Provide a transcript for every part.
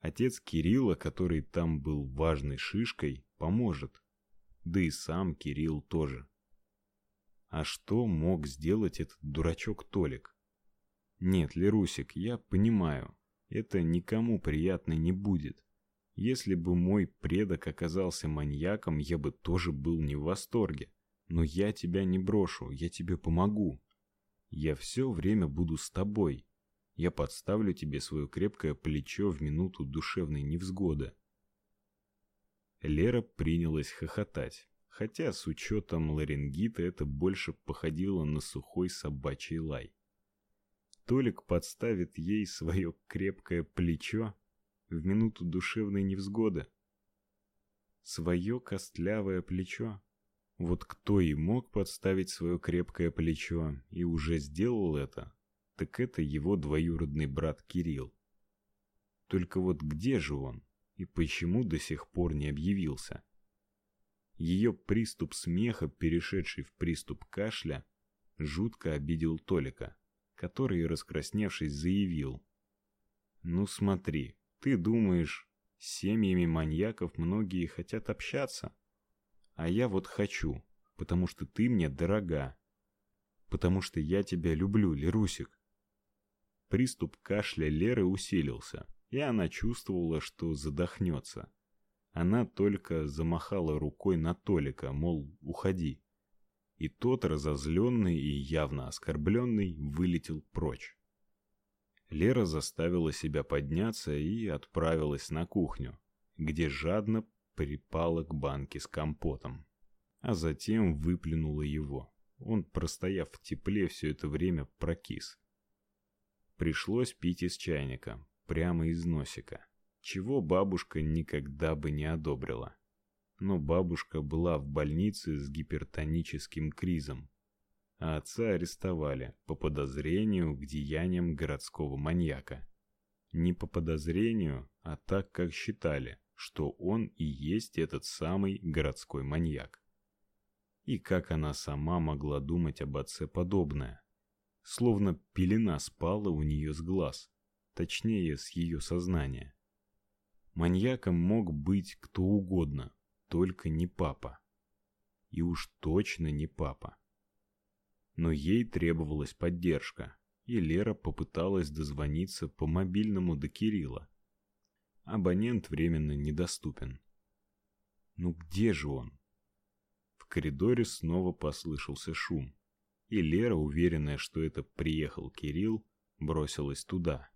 Отец Кирилла, который там был важной шишкой, поможет. Да и сам Кирилл тоже. А что мог сделать этот дурачок Толик? Нет, Лерусик, я понимаю, это никому приятно не будет. Если бы мой предок оказался маньяком, я бы тоже был не в восторге. Но я тебя не брошу, я тебе помогу. Я все время буду с тобой. Я подставлю тебе свое крепкое плечо в минуту душевной невзгоды. Лера принялась хохотать, хотя с учетом ларингита это больше походило на сухой собачий лай. Толик подставит ей свое крепкое плечо в минуту душевной невзгоды. Свое костлявое плечо. Вот кто и мог подставить свое крепкое плечо и уже сделал это, так это его двоюродный брат Кирилл. Только вот где же он и почему до сих пор не объявился? Ее приступ смеха, перешедший в приступ кашля, жутко обидел Толика который, раскрасневшись, заявил: "Ну смотри, ты думаешь, с семьями маньяков многие хотят общаться, а я вот хочу, потому что ты мне дорога, потому что я тебя люблю, Лерусик". Приступ кашля Леры усилился, и она чувствовала, что задохнется. Она только замахала рукой на Толика, мол, уходи и тот, разозленный и явно оскорбленный, вылетел прочь. Лера заставила себя подняться и отправилась на кухню, где жадно припала к банке с компотом, а затем выплюнула его. Он, простояв в тепле все это время, прокис. Пришлось пить из чайника, прямо из носика, чего бабушка никогда бы не одобрила но бабушка была в больнице с гипертоническим кризом, а отца арестовали по подозрению к деяниям городского маньяка. Не по подозрению, а так, как считали, что он и есть этот самый городской маньяк. И как она сама могла думать об отце подобное? Словно пелена спала у нее с глаз, точнее, с ее сознания. Маньяком мог быть кто угодно, только не папа. И уж точно не папа. Но ей требовалась поддержка, и Лера попыталась дозвониться по мобильному до Кирилла. Абонент временно недоступен. Ну где же он? В коридоре снова послышался шум, и Лера, уверенная, что это приехал Кирилл, бросилась туда.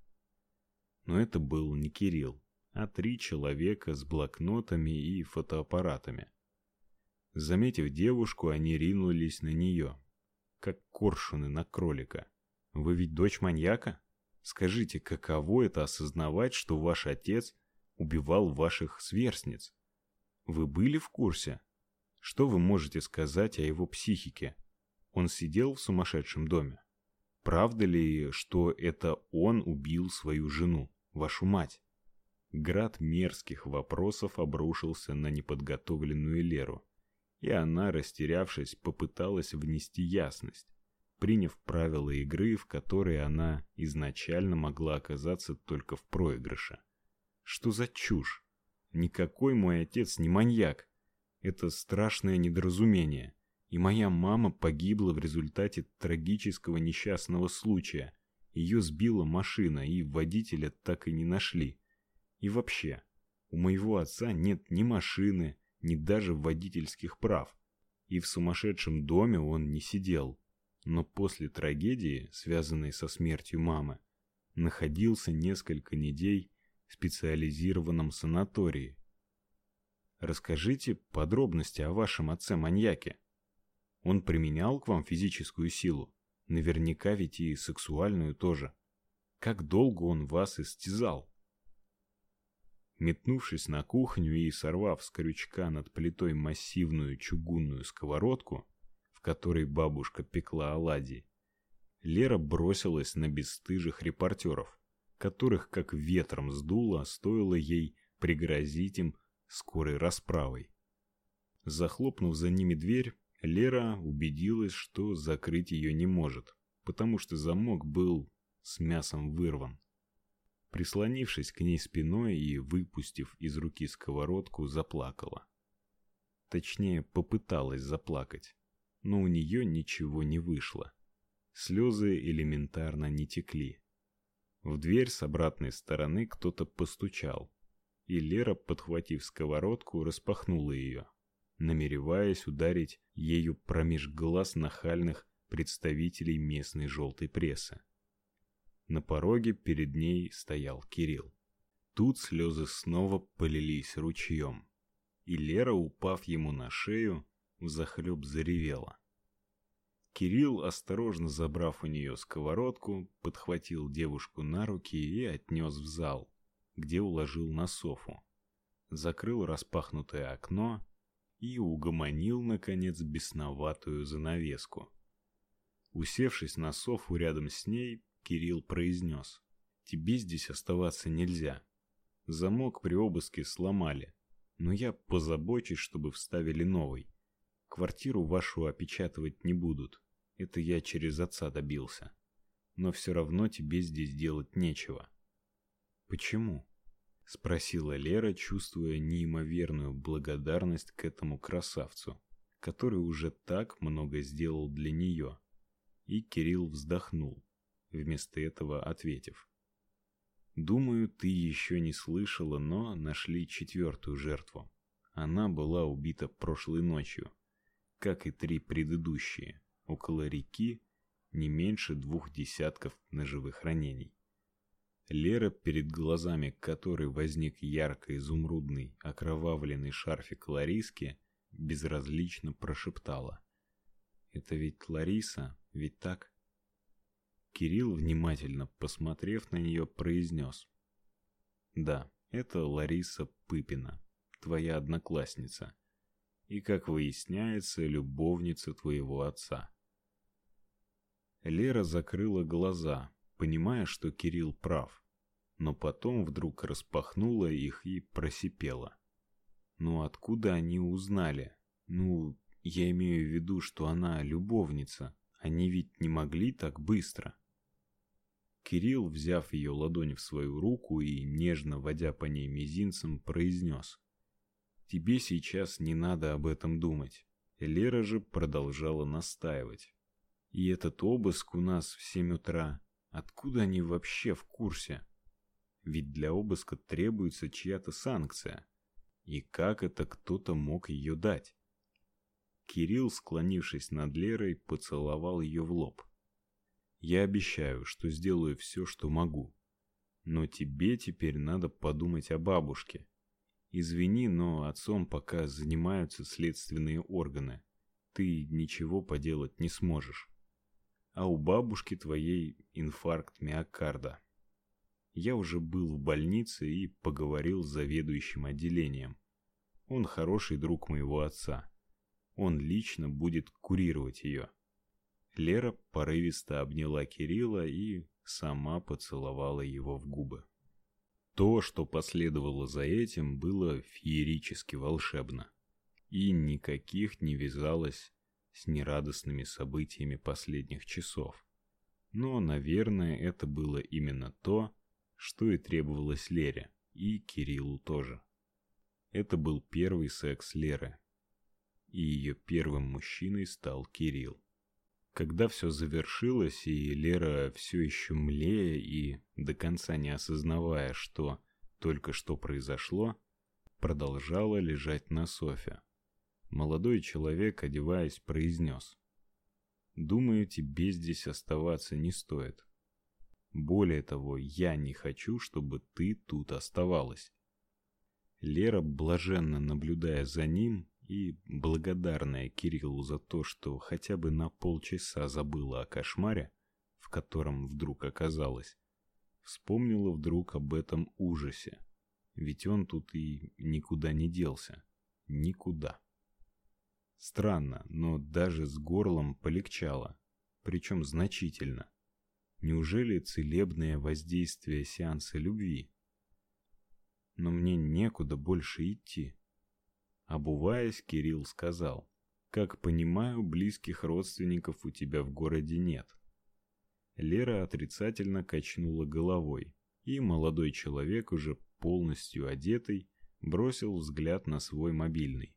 Но это был не Кирилл а три человека с блокнотами и фотоаппаратами. Заметив девушку, они ринулись на нее, как коршуны на кролика. Вы ведь дочь маньяка? Скажите, каково это осознавать, что ваш отец убивал ваших сверстниц? Вы были в курсе? Что вы можете сказать о его психике? Он сидел в сумасшедшем доме. Правда ли, что это он убил свою жену, вашу мать? Град мерзких вопросов обрушился на неподготовленную Леру, и она, растерявшись, попыталась внести ясность, приняв правила игры, в которой она изначально могла оказаться только в проигрыше. Что за чушь? Никакой мой отец не маньяк. Это страшное недоразумение. И моя мама погибла в результате трагического несчастного случая. Ее сбила машина, и водителя так и не нашли. И вообще, у моего отца нет ни машины, ни даже водительских прав. И в сумасшедшем доме он не сидел. Но после трагедии, связанной со смертью мамы, находился несколько недель в специализированном санатории. Расскажите подробности о вашем отце-маньяке. Он применял к вам физическую силу, наверняка ведь и сексуальную тоже. Как долго он вас истязал? Метнувшись на кухню и сорвав с крючка над плитой массивную чугунную сковородку, в которой бабушка пекла оладьи, Лера бросилась на бесстыжих репортеров, которых как ветром сдуло, стоило ей пригрозить им скорой расправой. Захлопнув за ними дверь, Лера убедилась, что закрыть ее не может, потому что замок был с мясом вырван. Прислонившись к ней спиной и выпустив из руки сковородку, заплакала. Точнее, попыталась заплакать, но у нее ничего не вышло. Слезы элементарно не текли. В дверь с обратной стороны кто-то постучал, и Лера, подхватив сковородку, распахнула ее, намереваясь ударить ею промеж глаз нахальных представителей местной желтой прессы. На пороге перед ней стоял Кирилл. Тут слезы снова полились ручьем, и Лера, упав ему на шею, взахлеб заревела. Кирилл, осторожно забрав у нее сковородку, подхватил девушку на руки и отнес в зал, где уложил на софу. Закрыл распахнутое окно и угомонил наконец бесноватую занавеску. Усевшись на софу рядом с ней, Кирилл произнес: "Тебе здесь оставаться нельзя. Замок при обыске сломали, но я позабочусь, чтобы вставили новый. Квартиру вашу опечатывать не будут. Это я через отца добился. Но все равно тебе здесь делать нечего". "Почему?" Спросила Лера, чувствуя неимоверную благодарность к этому красавцу, который уже так много сделал для нее. И Кирилл вздохнул вместо этого ответив: Думаю, ты еще не слышала, но нашли четвертую жертву. Она была убита прошлой ночью, как и три предыдущие, около реки, не меньше двух десятков ножевых ранений. Лера, перед глазами которой возник ярко-изумрудный окровавленный шарфик Лариски, безразлично прошептала: "Это ведь Лариса, ведь так?" Кирилл, внимательно посмотрев на нее, произнес. «Да, это Лариса Пыпина, твоя одноклассница, и, как выясняется, любовница твоего отца». Лера закрыла глаза, понимая, что Кирилл прав, но потом вдруг распахнула их и просипела. «Ну откуда они узнали? Ну, я имею в виду, что она любовница. Они ведь не могли так быстро». Кирилл, взяв ее ладонь в свою руку и нежно водя по ней мизинцем, произнес: "Тебе сейчас не надо об этом думать". Лера же продолжала настаивать. "И этот обыск у нас в семь утра. Откуда они вообще в курсе? Ведь для обыска требуется чья-то санкция. И как это кто-то мог ее дать?" Кирилл, склонившись над Лерой, поцеловал ее в лоб. Я обещаю, что сделаю все, что могу. Но тебе теперь надо подумать о бабушке. Извини, но отцом пока занимаются следственные органы. Ты ничего поделать не сможешь. А у бабушки твоей инфаркт миокарда. Я уже был в больнице и поговорил с заведующим отделением. Он хороший друг моего отца. Он лично будет курировать ее. Лера порывисто обняла Кирилла и сама поцеловала его в губы. То, что последовало за этим, было феерически волшебно и никаких не вязалось с нерадостными событиями последних часов. Но, наверное, это было именно то, что и требовалось Лере, и Кириллу тоже. Это был первый секс Леры, и ее первым мужчиной стал Кирилл. Когда все завершилось, и Лера все еще млея и до конца не осознавая, что только что произошло, продолжала лежать на софе. Молодой человек, одеваясь, произнес. «Думаю, тебе здесь оставаться не стоит. Более того, я не хочу, чтобы ты тут оставалась». Лера, блаженно наблюдая за ним, и благодарная Кириллу за то, что хотя бы на полчаса забыла о кошмаре, в котором вдруг оказалась, вспомнила вдруг об этом ужасе. Ведь он тут и никуда не делся. Никуда. Странно, но даже с горлом полегчало, причем значительно. Неужели целебное воздействие сеанса любви? Но мне некуда больше идти. Обуваясь, Кирилл сказал: "Как понимаю, близких родственников у тебя в городе нет". Лера отрицательно качнула головой, и молодой человек, уже полностью одетый, бросил взгляд на свой мобильный.